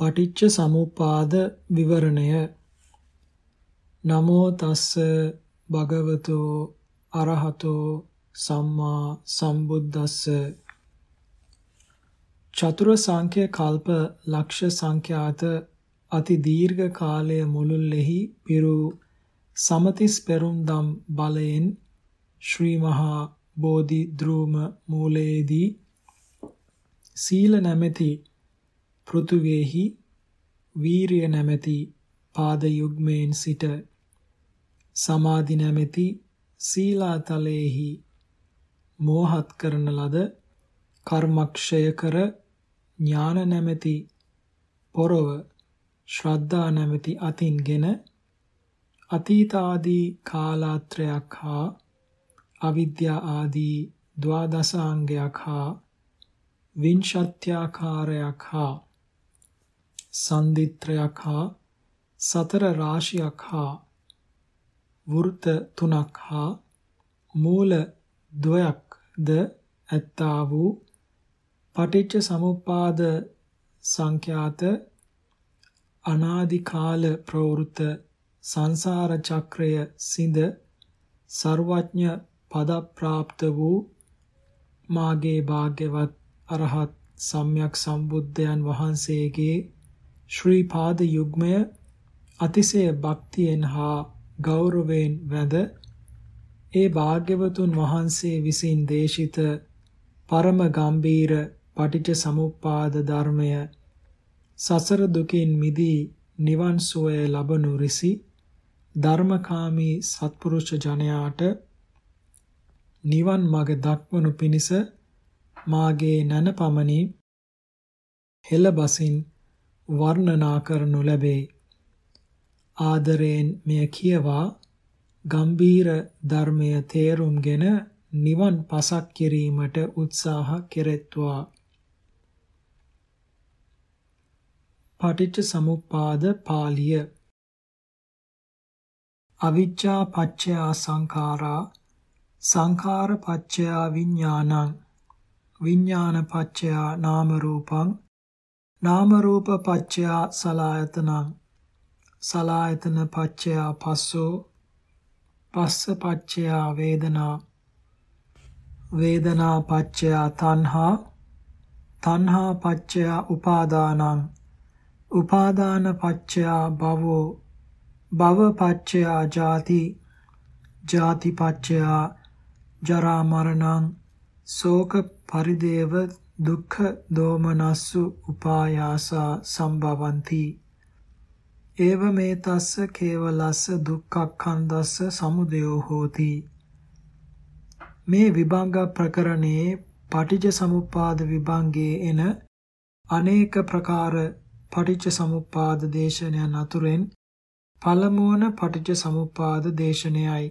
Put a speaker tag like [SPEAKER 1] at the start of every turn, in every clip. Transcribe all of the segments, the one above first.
[SPEAKER 1] පටිච්ච සමුප්පාද විවරණය. නමෝ තස්ස භගවතෝ අරහතෝ සම්මා සම්බුද්දස්ස. චතුර සංඛ්‍ය කල්ප ලක්ෂ සංඛ්‍යාත අති දීර්ඝ කාලය මුළුල්ලෙහි පිරු සමතිස් පෙරුම් දම් බලයෙන් ශ්‍රී මහා බෝධි ධ්‍රුම මූලයේදී සීල නැමැති පෘථුවේහි වීරිය නැමැති පාද යුග්මයෙන් සිට සමාධි නැමැති සීලාතලයේහි මෝහත් කරන ලද කර්මක්ෂය කර ඥාන නැමැති පොරව ශ්‍රද්ධා නැමැති අතින්ගෙන අතීත ආදී කාලාත්‍රයක් හා අවිද්‍යා ආදී ද්වාදසාංගයක් හා විංශත්‍යාකාරයක් හා සන්දිත්‍රයක් හා සතර රාශියක් හා වෘත තුනක් හා මූල ද්වයක් ද ඇත්තා වූ පටිච්ච සමුප්පාද සංඛ්‍යාත අනාදි කාල ප්‍රවෘත සංසාර චක්‍රය සිඳ ਸਰවඥ පද ප්‍රාප්ත වූ මාගේ භාග්‍යවත් අරහත් සම්්‍යක් සම්බුද්ධයන් වහන්සේගේ ශ්‍රී පාද යුග්මය අතිශය භක්තියෙන් හා ගෞරවයෙන් වැඳ ඒ භාග්‍යවතුන් වහන්සේ විසින් දේශිත පරම ගම්බීර පටිච්ච සමුප්පාද ධර්මය සසර දුකින් මිදී නිවන් සුවය ලබනු රිසි ධර්මකාමී සත්පුරුෂ ජනයාට නිවන් මඟ දක්වනු පිණිස මාගේ නන පමණි හෙළ බසින් වර්ණනා කරනු ලැබේ. ආදරයෙන් මෙය කියවා ගම්බීර ධර්මය තේරුම්ගෙන නිවන් පසක් කිරීමට උත්සාහ කෙරෙත්වා. පටිච්ච සමුප්පාද පාළිය. අවිජ්ජා පච්චයා සංඛාරා සංඛාර පච්චයා විඥානං විඥාන පච්චයා නාම රූපං නාම රූප පච්චයා සලායතනං. සලායතන පච්චයා පස්සෝ පස්ස පච්චයා වේදනා. වේදනා පච්චයා තණ්හා. තණ්හා පච්චයා උපාදානං. උපාදාන පච්චයා භවෝ. භව පච්චයා ජාති. ජාති පච්චයා ජරා මරණං. ශෝක පරිදේව දුක්ඛ දෝමනස්සු උපායාසා සම්භවಂತಿ ඒව මේ තස්ස කේවලස්ස දුක්ඛක්ඛන්දස්ස සමුදයෝ හෝති මේ විභංග ප්‍රකරණයේ පටිච්ච සමුප්පාද විභංගයේ එන අනේක ප්‍රකාර පටිච්ච සමුප්පාද දේශනයන් අතුරෙන් පළමුවන පටිච්ච සමුප්පාද දේශනයයි.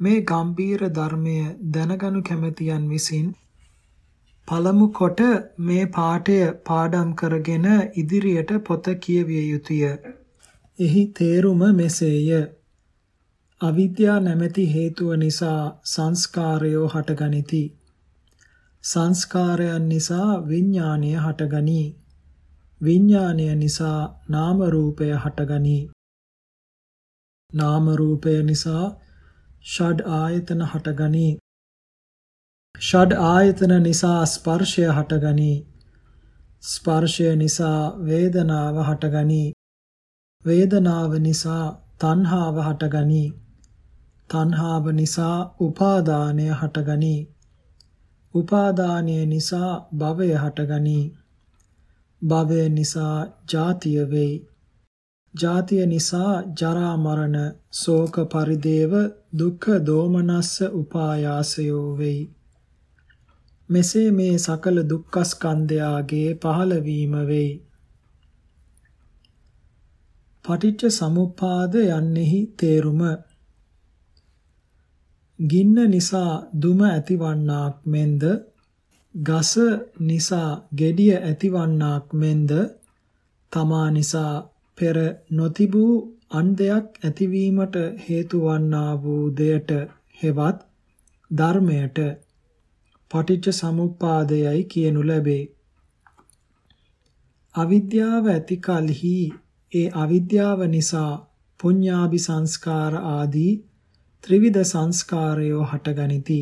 [SPEAKER 1] මේ ගම්බීර ධර්මය දැනගනු කැමැතියන් විසින් පළමු කොට මේ පාඨය පාඩම් කරගෙන ඉදිරියට පොත කියවිය යුතුය. එහි තේරුම මෙසේය. අවිද්‍යා නැමැති හේතුව නිසා සංස්කාරයෝ හටගනිති. සංස්කාරයන් නිසා විඥානය හටගනී. විඥානය නිසා නාම රූපය හටගනී. නාම රූපය නිසා ෂඩ් ආයතන හටගනී. ෂඩ් ආයතන නිසා ස්පර්ශය හටගනී. ස්පර්ශය නිසා වේදනාව හටගනී. වේදනාව නිසා තණ්හාව හටගනී. තණ්හාව නිසා උපාදානය හටගනී. උපාදානය නිසා භවය හටගනී. භවය නිසා ජාතිය වෙයි. ජාතිය නිසා ජරා මරණ ශෝක පරිදේව දුක්ඛ දෝමනස්ස උපායාසයෝ වෙයි. මෙසේ මේ සකල දුක්ඛස්කන්ධයාගේ පහළවීම වෙයි. පටිච්ච සමුප්පාද යන්නෙහි තේරුම ගින්න නිසා දුම ඇතිවන්නාක් මෙන්ද ගස නිසා gediya ඇතිවන්නාක් මෙන්ද තමා නිසා පෙර නොතිබූ අන් දෙයක් ඇතිවීමට හේතු වන්නා වූ දෙයට හෙවත් ධර්මයට පටිච්ච සමුප්පාදයයි කියනු ලැබේ. අවිද්‍යාව ඇති කලෙහි ඒ අවිද්‍යාව නිසා පුඤ්ඤාභි සංස්කාර ආදී ත්‍රිවිධ සංස්කාරයෝ හටගනිති.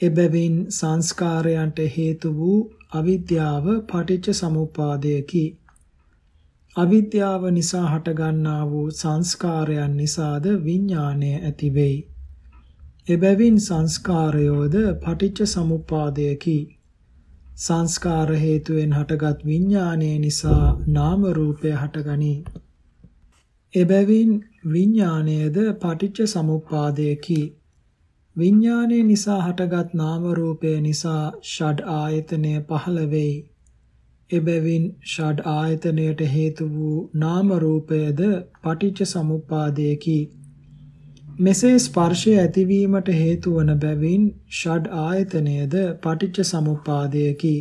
[SPEAKER 1] එබැවින් සංස්කාරයන්ට හේතු වූ අවිද්‍යාව පටිච්ච සමුප්පාදයකි. අවිද්‍යාව නිසා හටගන්නා වූ සංස්කාරයන් නිසාද විඥාණය ඇති වෙයි. එබැවින් සංස්කාරයෝද පටිච්ච සමුප්පාදයකි. සංස්කාර හේතුවෙන් හටගත් විඥානය නිසා නාම රූපය හටගනී. එබැවින් විඥානයද පටිච්ච සමුප්පාදයකි. විඥානය නිසා හටගත් නාම රූපය නිසා ෂඩ් ආයතනය පහළ වෙයි. එබැවින් ෂඩ් ආයතනයට හේතු වූ නාම රූපයද පටිච්ච සමුප්පාදයකි. මෙසේ ස්පර්ශය ඇතිවීමට හේතු වන බැවින් ෂඩ් ආයතනයද පටිච්ච සමුප්පාදයකි.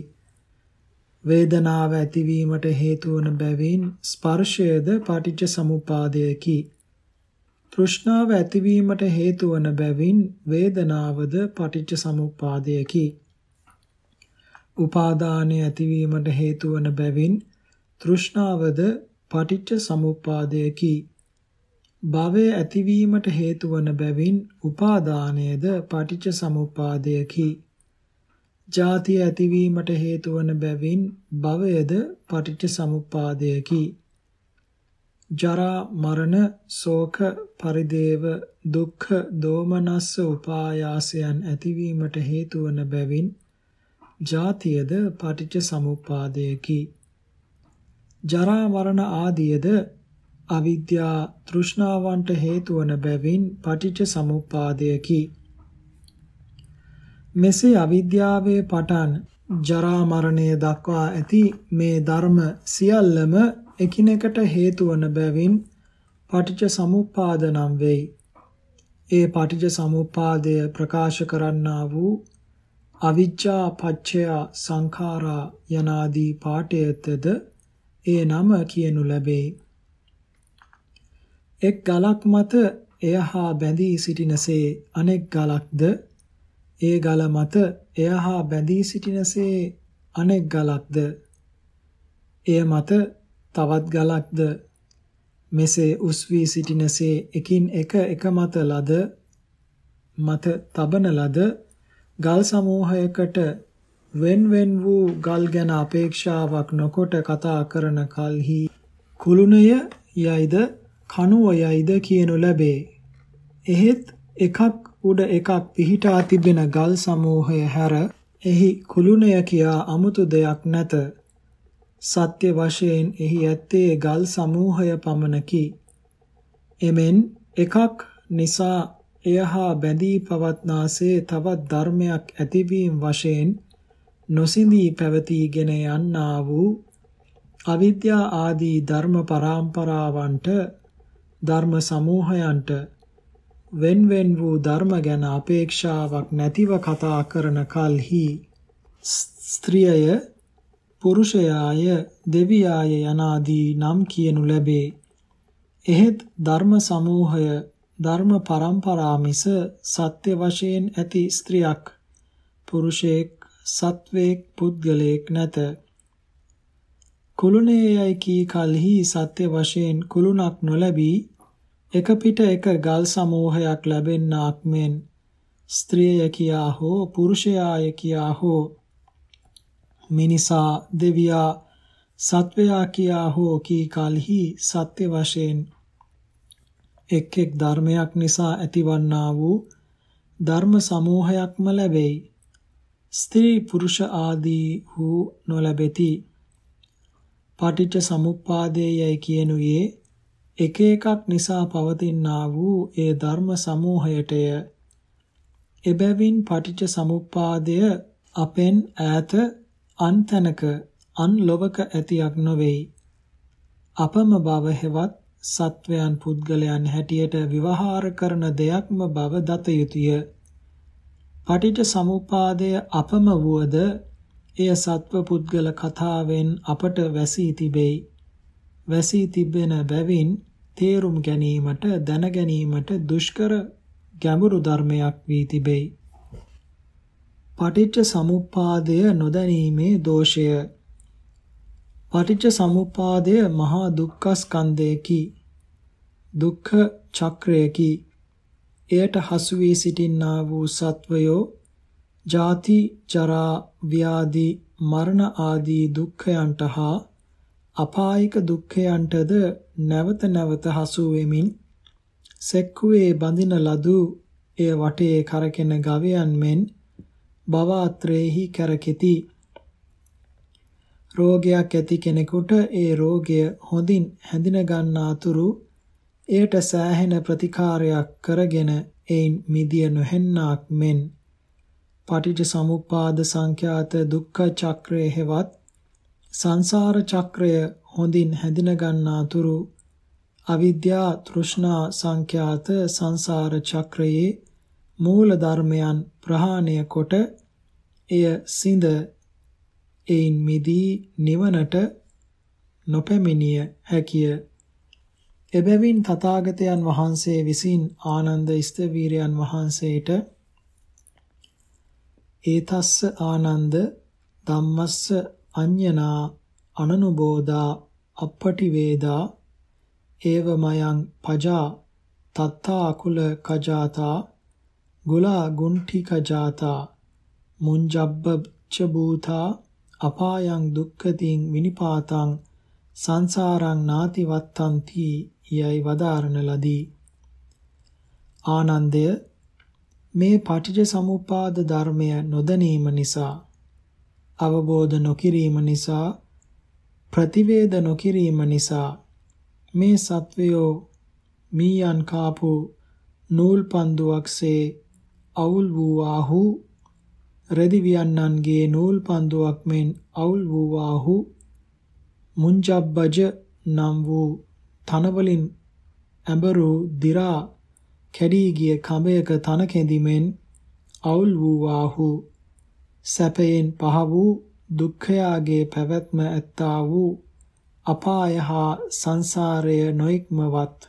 [SPEAKER 1] වේදනාව ඇතිවීමට හේතු වන බැවින් ස්පර්ශයද පටිච්ච සමුප්පාදයකි. තෘෂ්ණාව ඇතිවීමට හේතු වන බැවින් වේදනාවද පටිච්ච සමුප්පාදයකි. උපාදානය ඇතිවීමට හේතු වන බැවින් තෘෂ්ණාවද පටිච්ච සමුප්පාදයකි. භවය ඇතිවීමට හේතු වන බැවින් උපාදානයේද පටිච්ච සමුප්පාදයකි. ජාතිය ඇතිවීමට හේතු වන බැවින් භවයද පටිච්ච සමුප්පාදයකි. ජරා මරණ ශෝක පරිදේව දුක්ඛ දෝමනස්ස උපායාසයන් ඇතිවීමට හේතු වන බැවින් ජාතියද පටිච්ච සමුප්පාදයකි. ජරා මරණ ආදියද අවිද්‍යා තෘෂ්ණාවන්ට හේතු වන බැවින් පටිච්ච සමුප්පාදයකි. මෙසේ අවිද්‍යාවේ පටන් ජරා මරණය දක්වා ඇති මේ ධර්ම සියල්ලම එකිනෙකට හේතු වන බැවින් පටිච්ච සමුප්පාද නම් වෙයි. ඒ පටිච්ච සමුප්පාදය ප්‍රකාශ කරන්නා වූ අවිජ්ජා පච්චය සංඛාරා යනාදී පාඨයතද ඒ නම කියනු ලැබේ. එක් ගලක් මත එය හා බැඳී සිටිනසේ අනෙක් ගලක්ද? ඒ ගල මත එය හා බැඳී සිටිනසේ අනෙක් ගලක්ද? එය මත තවත් ගලක්ද? මෙසේ උස් වී සිටිනසේ එකින් එක එක මත ලද මත තබන ලද ගල් සමූහයකට wen wen වූ ගල් ගැන අපේක්ෂාවක් නොකොට කතා කරන කලෙහි කුළුණය යයිද? කණුවයයිද කියනු ලැබේ. එහෙත් එකක් උඩ එකක් පිහිටා තිබෙන ගල් සමූහය හැර එහි කුළුණය කියා 아무තු දෙයක් නැත. සත්‍ය වශයෙන් එහි ඇත්තේ ගල් සමූහය පමණකි. එමෙන් එකක් නිසා එය හා බැඳී පවත්නාසේ තවත් ධර්මයක් ඇතිවීම වශයෙන් නොසිඳී පැවතීගෙන යන්නා වූ අවිද්‍යා ආදී ධර්ම පරම්පරාවන්ට ධර්ම සමූහයන්ට wen wen වූ ධර්ම ගැන අපේක්ෂාවක් නැතිව කතා කරන කලෙහි ස්ත්‍රියය පුරුෂයාය දෙවියාය යනාදී නම් කියනු ලැබේ. එහෙත් ධර්ම සමූහය ධර්ම පරම්පරා මිස සත්‍ය වශයෙන් ඇති ස්ත්‍රියක් පුරුෂයෙක් සත්වේක් පුද්ගලයෙක් නැත. කුළුණේයයි කී කලෙහි සත්‍ය වශයෙන් කුළුණක් නොලැබී එක පිට එක ගල් සමූහයක් ලැබෙන්නාක් මෙන් ස්ත්‍රිය කියා හෝ පුරුෂයාය කියා හෝ මිනිසා දෙවියා සත්වයා කියා හෝ කී කලෙහි සත්‍ය වශයෙන් එක් එක් ධර්මයක් නිසා ඇතිවන්නා වූ ධර්ම සමූහයක්ම ලැබෙයි. ස්ත්‍රී පුරුෂ ආදී වූ නොලැබෙති. පටිච්ච සමුප්පාදයයි කියනුයේ එක එකක් නිසා පවතිනා වූ ඒ ධර්ම සමූහයටය. එබැවින් පටිච්ච සමුප්පාදය අපෙන් ඈත අන් තැනක අන් ලොවක ඇතියක් නොවේයි. අපම බව හෙවත් සත්වයන් පුද්ගලයන් හැටියට විවහාර කරන දෙයක්ම බව දත යුතුය. පටිච්ච සමුප්පාදය අපම වුවද එය සත්ව පුද්ගල කතාවෙන් අපට වැසී තිබෙයි. වැසී තිබෙන බැවින් තේරුම් ගැනීමට දැන ගැනීමට දුෂ්කර ගැඹුරු ධර්මයක් වී තිබෙයි. පටිච්ච සමුප්පාදය නොදැනීමේ දෝෂය පටිච්ච සමුප්පාදය මහා දුක්ඛ ස්කන්ධයකි. දුක්ඛ චක්‍රයකි. එයට හසු වී සිටින්නා වූ සත්වයෝ ජාති ජරා ව්‍යාධි මරණ ආදී දුක්ඛයන්ට හා අපායික දුක්ඛයන්ටද නැවත නැවත හසු වෙමින් සෙක්කුවේ බඳින ලදු එය වටේ කරකෙන ගවයන් මෙන් භවත්‍රේහි කරකෙති. රෝගයක් ඇති කෙනෙකුට ඒ රෝගය හොඳින් හැඳින ගන්නාතුරු එයට සෑහෙන ප්‍රතිකාරයක් කරගෙන එයින් මිදිය නොහෙන්නාක් මෙන්. පටිච්ච සමුප්පාද සංඛ්‍යාත දුක්ඛ චක්‍රයේ හෙවත් සංසාර චක්‍රය හොඳින් හැඳින ගන්නාතුරු අවිද්‍යා තෘෂ්ණා සංඛ්‍යාත සංසාර චක්‍රයේ මූල ධර්මයන් ප්‍රහාණය කොට එය සිඳ එයින් මිදී නිවනට නොපැමිණිය හැකිය. එබැවින් තථාගතයන් වහන්සේ විසින් ආනන්ද ස්තවීරයන් වහන්සේට ඒතස්ස ආනන්ද ධම්මස්ස අඤ්ඤනා අනනුබෝධා අපපටි වේදා ඒවමයන් පජා තත්තා කුල කජාතා ගුලා ගුණ්ඨි කජාතා මුංජබ්බච භූතා අපායන් දුක්ඛතින් විනිපාතං සංසාරං නාති වත්තන්ති යයි වදාරන ලදී. ආනන්දය මේ පටිච්ච සමුප්පාද ධර්මය නොදැනීම නිසා අවබෝධ නොකිරීම නිසා ප්‍රතිවේද නොකිරීම නිසා මේ සත්වයෝ මීයන් කාපු නූල් පන්දුවක්සේ අවුල් වූවාහු රෙදි වියන්නන්ගේ නූල් පන්දුවක් මෙන් අවුල් වූවාහු මුංජබ්බජ නම් වූ තනවලින් ඇඹරු දි รา කැඩී ගිය කඹයක තන කැඳිමෙන් අවුල් වූවාහු. සැපයෙන් පහ වූ දුක්ඛයාගේ පැවැත්ම ඇත්තා වූ අපාය හා සංසාරය නොඉක්මවත්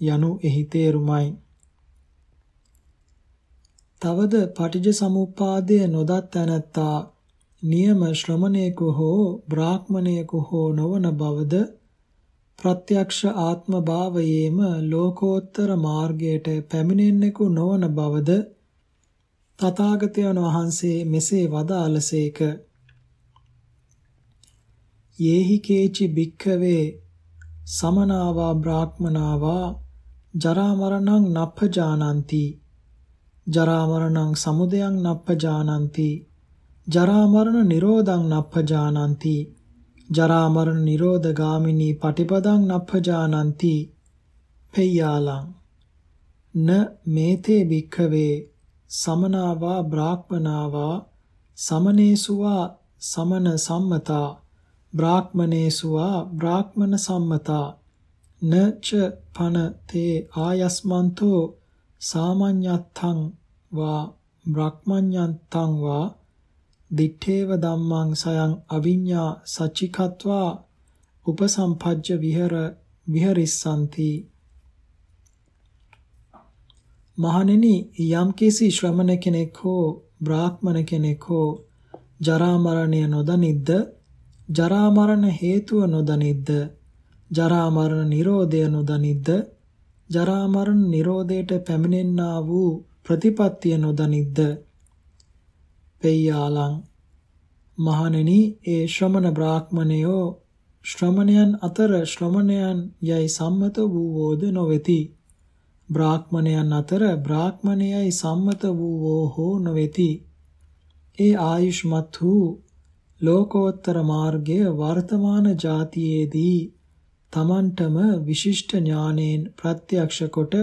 [SPEAKER 1] යනු එහි තේරුමයි. තවද පටිජ සමුප්පාදය නොදත් තැනැත්තා නියම ශ්‍රමණේකු හෝ බ්‍රාහ්මණේකු හෝ නොවන බවද ප්‍රත්‍යක්ෂ ආත්ම භාවයේම ලෝකෝත්තර මාර්ගයට පැමිණෙන්නෙකු නොවන බවද තථාගතයන් වහන්සේ මෙසේ වදාළසේක යේහි කේචි භික්ඛවේ සමනාවා බ්‍රාහ්මනාවා ජරා මරණං නප්පජානಂತಿ ජරා මරණං සමුදයං නප්පජානಂತಿ ජරා මරණ නිරෝධං නප්පජානಂತಿ ජරා මරණ නිරෝධ ගාමිනී පටිපදං නප්පජානಂತಿ පෙය්‍යාලං. න මේතේ භික්ඛවේ සමනාවා බ්‍රාහ්මනාවා සමනේසුවා සමන සම්මතා බ්‍රාහ්මනේසුවා බ්‍රාහ්මන සම්මතා නච පන තේ ආයස්මන්තෝ සාමඤ්ඤත්තං වා බ්‍රහ්මඤ්ඤත්තං වා දිත්තේව ධම්මං සයං අවිඤ්ඤා සච්චිකත්වා උපසම්පජ්ජ විහෙර විහෙරිස්සanti මහණෙනි යම්කිසි ශ්‍රමණ කෙනෙක් හෝ බ්‍රාහ්මණ කෙනෙක් හෝ ජරා මරණය නොදනිද්ද ජරා මරණ හේතුව නොදනිද්ද ජරා මරණ නිරෝධය නොදනිද්ද ජරා මරණ නිරෝධයට පැමිණෙන්නා වූ ප්‍රතිපත්තිය නොදනිද්ද? පෙය්‍යාලං. මහණෙනි ඒ ශ්‍රමණ බ්‍රාහ්මණයෝ ශ්‍රමණයන් අතර ශ්‍රමණයන් යයි සම්මත වූවෝද නොවේති. බ්‍රාහ්මණයන් අතර බ්‍රාහ්මණයයි සම්මත වූවෝ හෝ නොවේති. ඒ ආයුෂ්මත් වූ ලෝකෝත්තර මාර්ගය වර්තමාන જાතියේදී තමන්ටම විශිෂ්ට ඥානයෙන් ප්‍රත්‍යක්ෂ කොට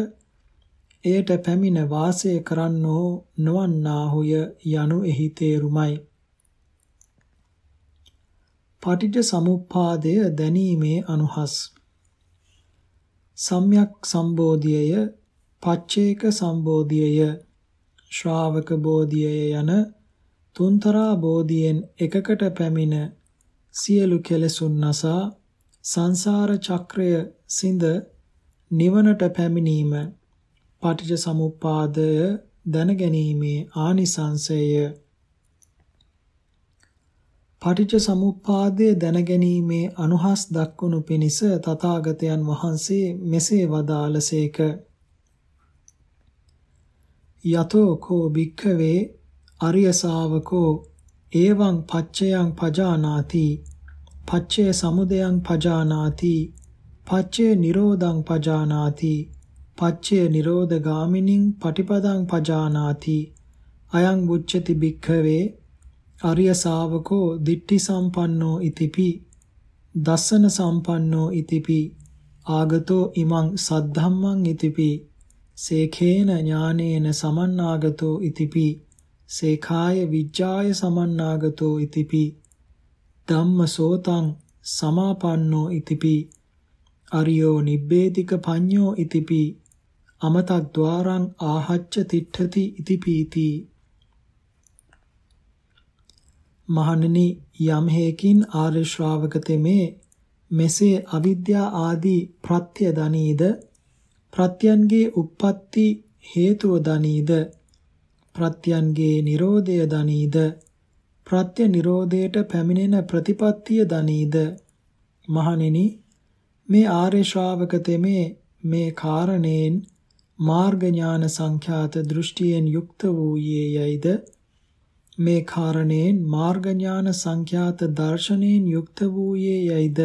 [SPEAKER 1] එයට පැමිණ වාසය කරන්නෝ නොවන්නාහුය යනු එහි තේරුමයි. පටිච්ච සමුප්පාදය දැනීමේ අනුහස් සම්‍යක් සම්බෝධියය පච්චේක සම්බෝධියය ශ්‍රාවක බෝධියය යන තුන්තරා බෝධියෙන් එකකට පැමිණ සියලු කෙලෙසුන් නසා සංසාර චක්‍රය සිඳ නිවනට පැමිණීම පටිච්ච සමුප්පාදය දැනගැනීමේ ආනිසංසය පටිච්ච සමුප්පාදය දැනගැනීමේ අනුහස් දක්වනු පිණිස තථාගතයන් වහන්සේ මෙසේ වදාළසේක. යතෝ කෝ භික්ඛවේ අරිය ශාවකෝ එවං පච්චයං පජානාති පච්චේ සමුදයං පජානාති පච්චේ නිරෝධං පජානාති පච්චේ නිරෝධ ගාමිනින් පටිපදං පජානාති අයං උච්චති භික්ඛවේ අරිය ශාවකෝ දිට්ඨි සම්පන්නෝ ඉතිපි දස්සන සම්පන්නෝ ඉතිපි ආගතෝ ඉමං සද්ධම්මං ඉතිපි සේඛේන ඥානේන සමන්නාගතෝ ඉතිපි සේඛාය විජ්ජාය සමන්නාගතෝ ඉතිපි ධම්ම සෝතං සමාපන්නෝ ඉතිපි අරියෝ නිබ්බේධික පඤ්ඤෝ ඉතිපි අමතද්්වාරං ආහච්ච තිට්ඨති ඉතිපීති මහණෙනි යම් හේකින් ආර්ය ශ්‍රාවක තෙමේ මෙසේ අවිද්‍යා ආදී ප්‍රත්‍ය දනීද? ප්‍රත්‍යයන්ගේ උප්පත්ති හේතුව දනීද? ප්‍රත්‍යයන්ගේ Nirodhaය දනීද? ප්‍රත්‍ය Nirodhaයට පැමිණෙන ප්‍රතිපත්තිය දනීද? මහණෙනි මේ ආර්ය ශ්‍රාවක තෙමේ මේ කාරණේන් මාර්ග ඥාන සංඛ්‍යාත දෘෂ්ටියෙන් යුක්ත වූයේ යයිද? මේ කාරණේන් මාර්ග ඥාන සංඛ්‍යාත දර්ශනයෙන් යුක්ත වූයේ යයිද?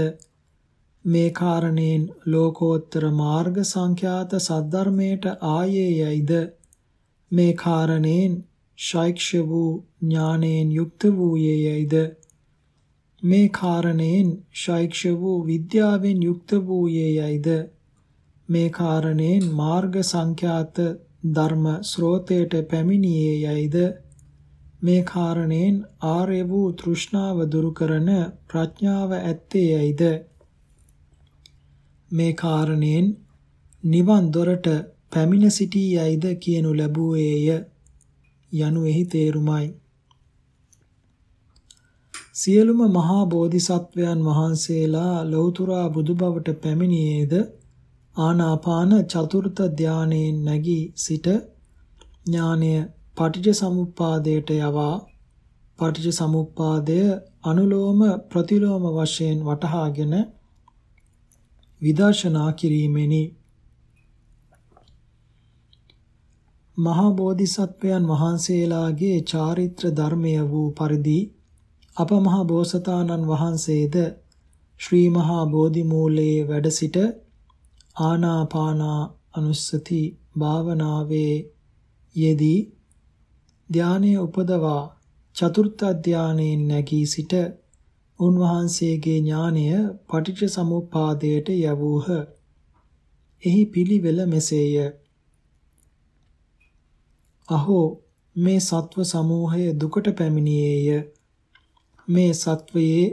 [SPEAKER 1] මේ කාරණේන් ලෝකෝත්තර මාර්ග සංඛ්‍යාත සද්ධර්මයට ආයේ යයිද? මේ කාරණේන් ශෛක්ෂ වූ ඥානයෙන් යුක්ත වූයේ යයිද? මේ කාරණේන් ශෛක්ෂ වූ විද්‍යාවෙන් යුක්ත වූයේ යයිද? මේ කාරණේන් මාර්ග සංඛ්‍යාත ධර්ම ස්රෝතයට පැමිණියේ යයිද? මේ කාරණේන් ආර්ය වූ තෘෂ්ණාව දුරු කරන ප්‍රඥාව ඇත්තේ යයිද මේ කාරණයෙන් නිවන් දොරට පැමිණ සිටියයිද කියනු ලැබුවේය යනු එහි තේරුමයි. සියලුම මහා බෝධිසත්වයන් වහන්සේලා ලෞතුරා බුදුබවට පැමිණියේද ආනාපාන චතුර්ථ ධානයෙන් නැගී සිට ඥානය පටිච්ච සමුප්පාදයට යවා පටිච්ච සමුප්පාදය අනුලෝම ප්‍රතිලෝම වශයෙන් වටහාගෙන විදර්ශනා කිරීමෙනි. මහා බෝධිසත්වයන් වහන්සේලාගේ චාරිත්‍ර ධර්මය වූ පරිදි අප මහා බෝසතාණන් වහන්සේද ශ්‍රී මහා බෝධි මූලයේ වැඩ සිට ආනාපානා අනුස්සති භාවනාවේ යෙදී ධානයේ උපදවා චතුර්ථ ධානයෙන් නැගී සිට උන්වහන්සේගේ ඥානය පටිච්ච සමුප්පාදයට යවූහ. එහි පිළිවෙල මෙසේය. අහෝ මේ සත්ව සමූහය දුකට පැමිණියේය. මේ සත්වයේ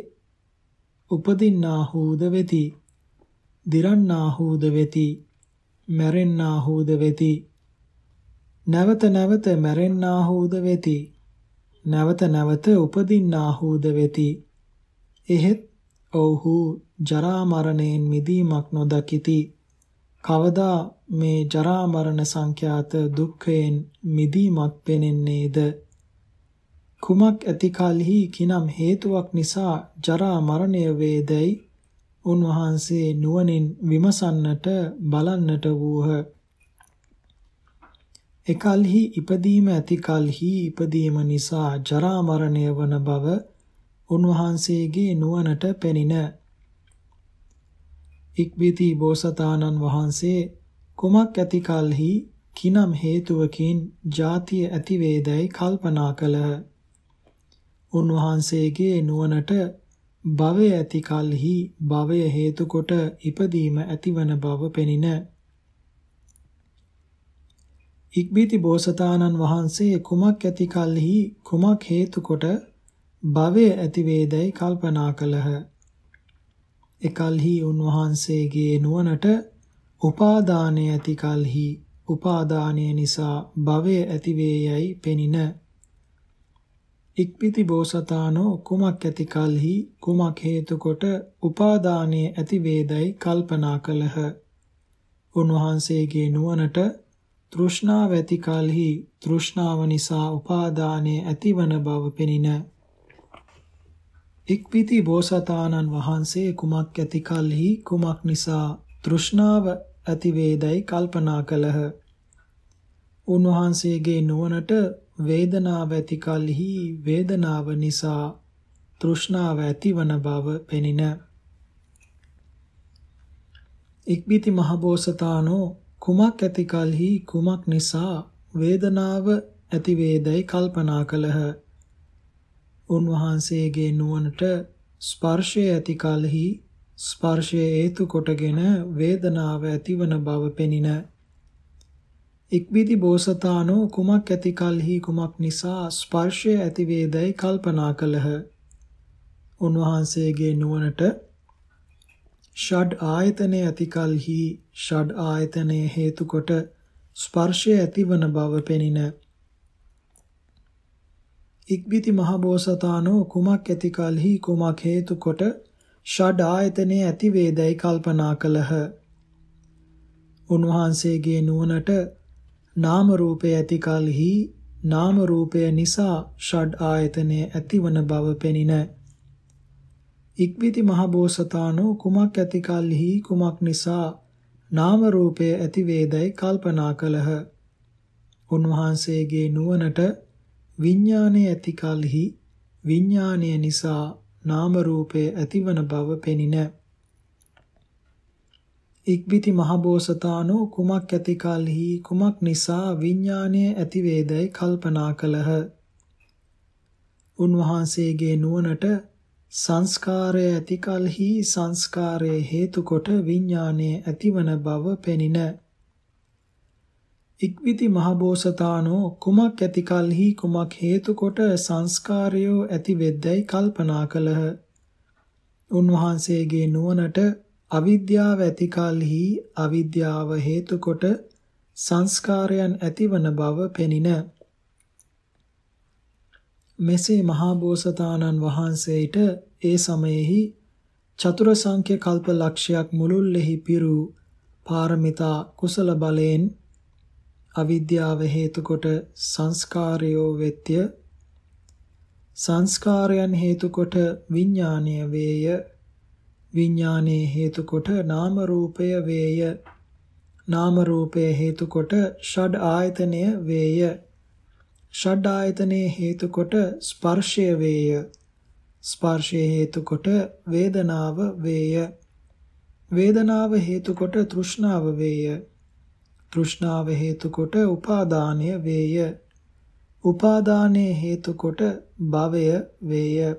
[SPEAKER 1] උපදින්නාහූද වෙති. දිරන්නාහූද වෙති. මැරෙන්නාහූද වෙති. නැවත නැවත මැරෙන්නාහූද වෙති. නැවත නැවත උපදින්නාහූද වෙති. එහෙත් ඔව්හු ජරා මරණයෙන් මිදීමක් නොදකිති. කවදා මේ ජරා මරණ සංඛ්‍යාත දුක්ඛයෙන් මිදීමක් පෙනෙන්නේද? කුමක් ඇති කලෙහි කිනම් හේතුවක් නිසා ජරා මරණය වේදයි උන්වහන්සේ නුවණින් විමසන්නට බලන්නට වූහ. එකල්හි ඉපදීම ඇති කලෙහි ඉපදීම නිසා ජරා මරණය වන බව උන්වහන්සේගේ නුවණට පෙනින ඉක්බිති බෝසතාණන් වහන්සේ කුමක් ඇති කලෙහි කිනම් හේතුවකින් ಜಾතිය ඇති වේදයි කල්පනා කළහ. උන්වහන්සේගේ නුවණට භවය ඇති කලෙහි භවය හේතු කොට ඉපදීම ඇතිවන බව පෙනින. ඉක්බිති බෝසතාණන් වහන්සේ කුමක් ඇති කලෙහි කුමක් හේතු කොට භවය ඇති වේදයි කල්පනා කළහ. එකල්හි උන්වහන්සේගේ නුවණට උපාදානය ඇති කලෙහි උපාදානය නිසා භවය ඇති වේයයි පෙනින. ඉක්පිති බෝසතාණෝ කුමක් ඇති කලෙහි කුමක් හේතු කොට උපාදානය ඇති වේදයි කල්පනා කළහ. උන්වහන්සේගේ නුවණට තෘෂ්ණාව ඇති කලෙහි තෘෂ්ණාව නිසා උපාදානය ඇතිවන බව පෙනින. ඉක්පිති බෝසතාණන් වහන්සේ කුමක් ඇති කලෙහි කුමක් නිසා තෘෂ්ණාව ඇති වේදයි කල්පනා කළහ. උන්වහන්සේගේ නුවණට වේදනාව ඇති කලෙහි වේදනාව නිසා තෘෂ්ණාව ඇතිවන බව පෙනින. ඉක්බිති මහබෝසතාණෝ කුමක් ඇති කලෙහි කුමක් නිසා වේදනාව ඇති වේදයි කල්පනා කළහ. උන්වහන්සේගේ නුවණට ස්පර්ශය ඇති කලෙහි ස්පර්ශය හේතු කොටගෙන වේදනාව ඇතිවන බව පෙනින. ඉක්බිති බෝසතාණෝ කුමක් ඇති කලෙහි කුමක් නිසා ස්පර්ශය ඇති වේදයි කල්පනා කළහ. උන්වහන්සේගේ නුවණට ෂඩ් ආයතනයේ ඇති කලෙහි ෂඩ් ආයතනයේ හේතු කොට ස්පර්ශය ඇතිවන බව පෙනින. ඉක්බිති මහබෝසතාණෝ කුමක් ඇති කලෙහි කුමක් හේතු කොට ෂඩ් ආයතනයේ ඇති වේදයි කල්පනා කළහ. උන්වහන්සේගේ නුවණට නාම රූපය ඇති කලෙහි නාම රූපය නිසා ෂඩ් ආයතනයේ ඇතිවන බව පෙනින. ඉක්බිති මහබෝසතාණෝ කුමක් ඇති කලෙහි කුමක් නිසා නාම රූපය ඇති වේදයි කල්පනා කළහ. උන්වහන්සේගේ නුවණට විඥානයේ ඇති කලෙහි විඥානය නිසා නාම රූපය ඇතිවන බව පෙනින. ඉක්බිති මහබෝසතාණෝ කුමක් ඇති කලෙහි කුමක් නිසා විඥානය ඇති වේදයි කල්පනා කළහ. උන්වහන්සේගේ නුවණට සංස්කාරය ඇති කලෙහි සංස්කාරයේ හේතු කොට විඥානයේ ඇතිවන බව පෙනින. ඉක්විති මහබෝසතාණෝ කුමක් ඇති කලෙහි කුමක් හේතු කොට සංස්කාරයෝ ඇති වෙද්දයි කල්පනා කළහ. උන්වහන්සේගේ නුවණට අවිද්‍යාව ඇති කලෙහි අවිද්‍යාව හේතු කොට සංස්කාරයන් ඇතිවන බව පෙනින. මෙසේ මහා බෝසතාණන් වහන්සේට ඒ සමයෙහි චතුර සංඛ්‍ය කල්ප ලක්ෂයක් මුළුල්ලෙහි පිරු පාරමිතා කුසල බලයෙන් අවිද්‍යාව හේතු කොට සංස්කාරයෝ වෙත්‍ය. සංස්කාරයන් හේතු කොට විඥානය වේය. විඥානයේ හේතු කොට නාම රූපය වේය. නාම රූපය හේතු කොට ෂඩ් ආයතනය වේය. ෂඩ් ආයතනයේ හේතු කොට ස්පර්ශය වේය ස්පර්ශය හේතු කොට වේදනාව වේය වේදනාව හේතු කොට තෘෂ්ණාව වේය තෘෂ්ණාව හේතු කොට උපාදානය වේය. උපාදානයේ හේතු කොට භවය වේය.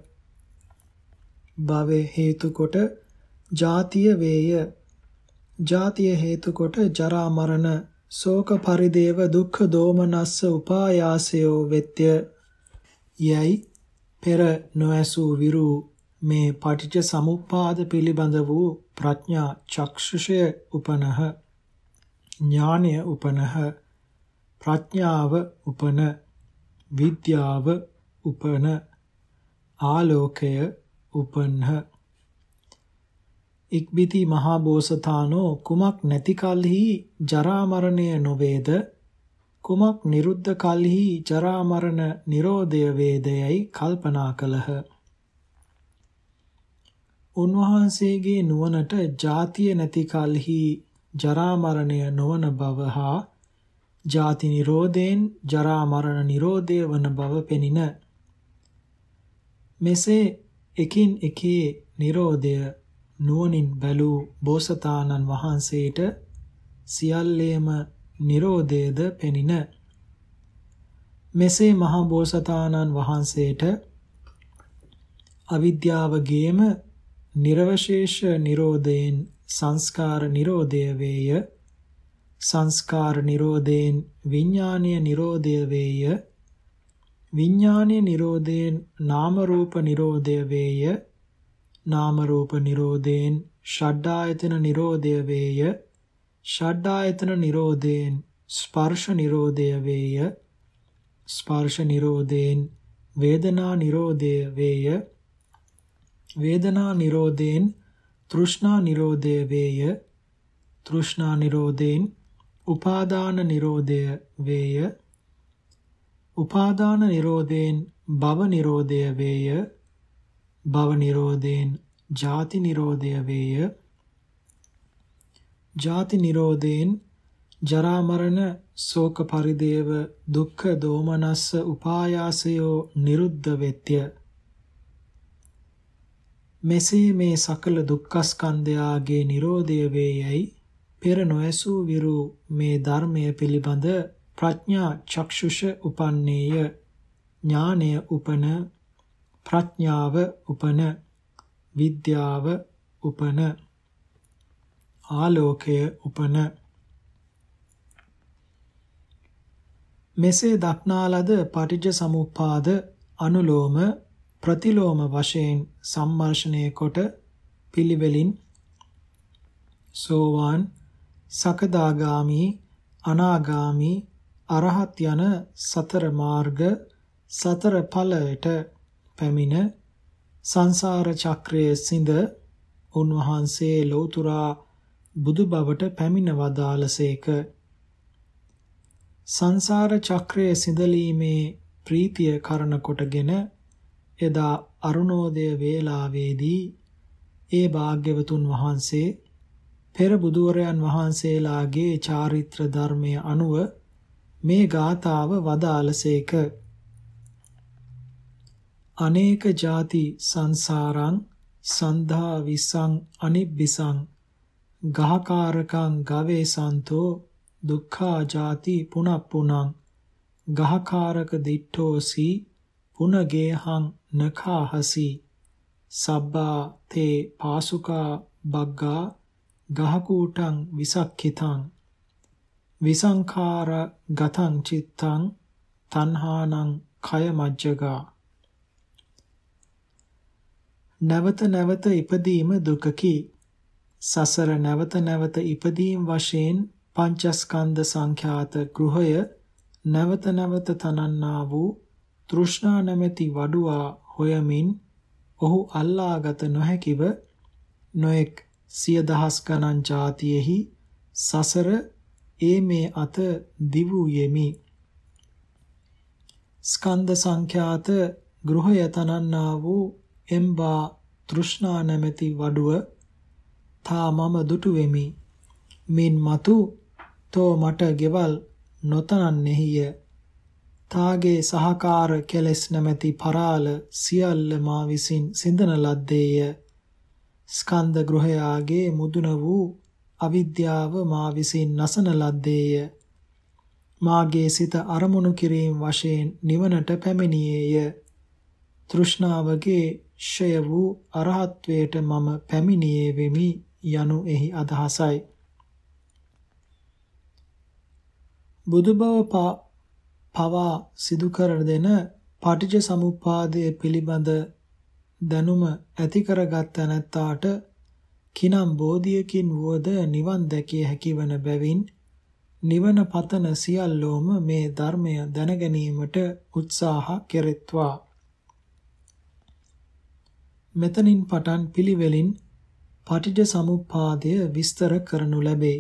[SPEAKER 1] භවය හේතු කොට ජාතිය වේය. ජාතිය හේතු කොට ජරා මරණ ශෝක පරිදේව දුක්ඛ දෝමනස්ස උපායාසයෝ වෙත්‍ය. යයි පෙර නොඇසූ විරු මේ පටිච්ච සමුප්පාද පිළිබඳ වූ ප්‍රඥා චක්ෂුෂය උපනහ. ඥානය උපනහ. ප්‍රඥාව උපන. විද්‍යාව උපන. ආලෝකය උපන්හ. ඉක්බිති මහා බෝසතාණෝ කුමක් නැති කලෙහි ජරා මරණය නොවේද කුමක් නිරුද්ධ කලෙහි ජරා මරණ නිරෝධය වේදයයි කල්පනා කළහ උන්වහන්සේගේ නුවණට ಜಾතිය නැති කලෙහි ජරා මරණය නොවන බව හා ජාති නිරෝධයෙන් ජරා මරණ නිරෝධය වන බව පෙනින. මෙසේ එකින් එකේ නිරෝධය නුවණින් බැලූ බෝසතාණන් වහන්සේට සියල්ලේම නිරෝධයද පෙනින. මෙසේ මහා බෝසතාණන් වහන්සේට අවිද්‍යාවගේම නිර්වශේෂ නිරෝධයෙන් සංස්කාර නිරෝධය වේය. සංස්කාර නිරෝධයෙන් විඥානීය නිරෝධය වේය. විඥානීය නිරෝධයෙන් නාම රූප නිරෝධය වේය. නාම රූප නිරෝධයෙන් ෂඩ්ඩායතන නිරෝධය වේය. ෂඩ්ඩායතන නිරෝධයෙන් ස්පර්ශ නිරෝධය වේය. ස්පර්ශ නිරෝධයෙන් වේදනා නිරෝධය වේය. වේදනා නිරෝධයෙන් තෘෂ්ණා නිරෝධය වේය. තෘෂ්ණා නිරෝධයෙන් උපාදාන නිරෝධය වේය. උපාදාන නිරෝධයෙන් භව නිරෝධය වේය. භව නිරෝධයෙන් ජාති නිරෝධය වේය. ජාති නිරෝධයෙන් ජරා මරණ ශෝක පරිදේව දුක්ඛ දෝමනස්ස උපායාසයෝ නිරුද්ධ වෙත්‍ය. මෙසේ මේ සකල දුක්ඛස්කන්ධයාගේ නිරෝධය වේයයි පෙර නොඇසූ විරු මේ ධර්මය පිළිබඳ ප්‍රඥා චක්ෂුෂ උපන්නේය ඥානය උපන ප්‍රඥාව උපන විද්‍යාව උපන ආලෝකය උපන. මෙසේ දක්නා ලද පටිච්ච සමුප්පාද අනුලෝම ප්‍රතිලෝම වශයෙන් සම්මර්ෂණය කොට පිළිවෙලින් සෝවාන් සකදාගාමි අනාගාමි අරහත් යන සතර මාර්ග සතර ඵලයට පැමිණ සංසාර චක්‍රයේ සිඳ උන්වහන්සේ ලෞතුරා බුදු බවට පැමිණ වදාළසේක සංසාර චක්‍රයේ සිඳලීමේ ප්‍රීතිය කරන කොටගෙන එදා අරුණෝදය වේලාවේදී ඒ භාග්‍යවතුන් වහන්සේ පෙර බුදුවරයන් වහන්සේලාගේ චාරිත්‍ර ධර්මය අනුව මේ ගාථාව වදාළසේක අනේක ಜಾති සංසාරං සන්ධා විසං අනිබ්බිසං ගහකාරකං ගවේසන්තෝ දුක්ඛා ಜಾති පුනප්පුනං ගහකාරක දිට්ඨෝසි පුනගේහං නඛාහසි සබ්බා තේ පාසුකා බග්ගා ගහකූටං විසක්ඛිතං විසංඛාර ගතං චිත්තං තණ්හානං කය මජ්ජගා නැවත නැවත ඉපදීම දුකකි. සසර නැවත නැවත ඉපදීම් වශයෙන් පංචස්කන්ධ සංඛ්‍යාත ගෘහය නැවත නැවත තනන්නා වූ තෘෂ්ණා නැමැති වඩුවා හොයමින් ඔහු අල්ලාගත නොහැකිව නොඑක් සිය දහස් ගණන් જાතියෙහි සසර ඒ මේ අත දිවු යෙමි. ස්කන්ධ සංඛ්‍යාත ගෘහය තනන්නා වූ එම්බා තෘෂ්ණා නැමැති වඩුව තා මම දුටු වෙමි මින් මතු තෝ මට ගෙවල් නොතනන්නේහිය. තාගේ සහකාර කෙලස් නැමැති පරාල සියල්ල මා විසින් සිඳන ලද්දේය. ස්කන්ධ ගෘහයාගේ මුදුන වූ අවිද්‍යාව මා විසින් නසන ලද්දේය. මාගේ සිත අරමුණු කිරීම වශයෙන් නිවනට පැමිණියේය. තෘෂ්ණාවගේ ෂය වූ අරහත්වයට මම පැමිණියේ වෙමි යනු එහි අදහසයි. බුදුබව පවා සිදු කර දෙන පටිච්ච සමුප්පාදයේ පිළිබඳ දැනුම ඇති කරගත් නැත්තාට කිනම් බෝධියකින් වුවද නිවන් දැකිය හැකි වන බැවින් නිවන පතන සියල්ලෝම මේ ධර්මය දැනගැනීමට උත්සාහ කෙරෙත්වා. මෙතනින් පටන් පිළිවෙලින් පටිච්ච සමුප්පාදය විස්තර කරනු ලැබේ.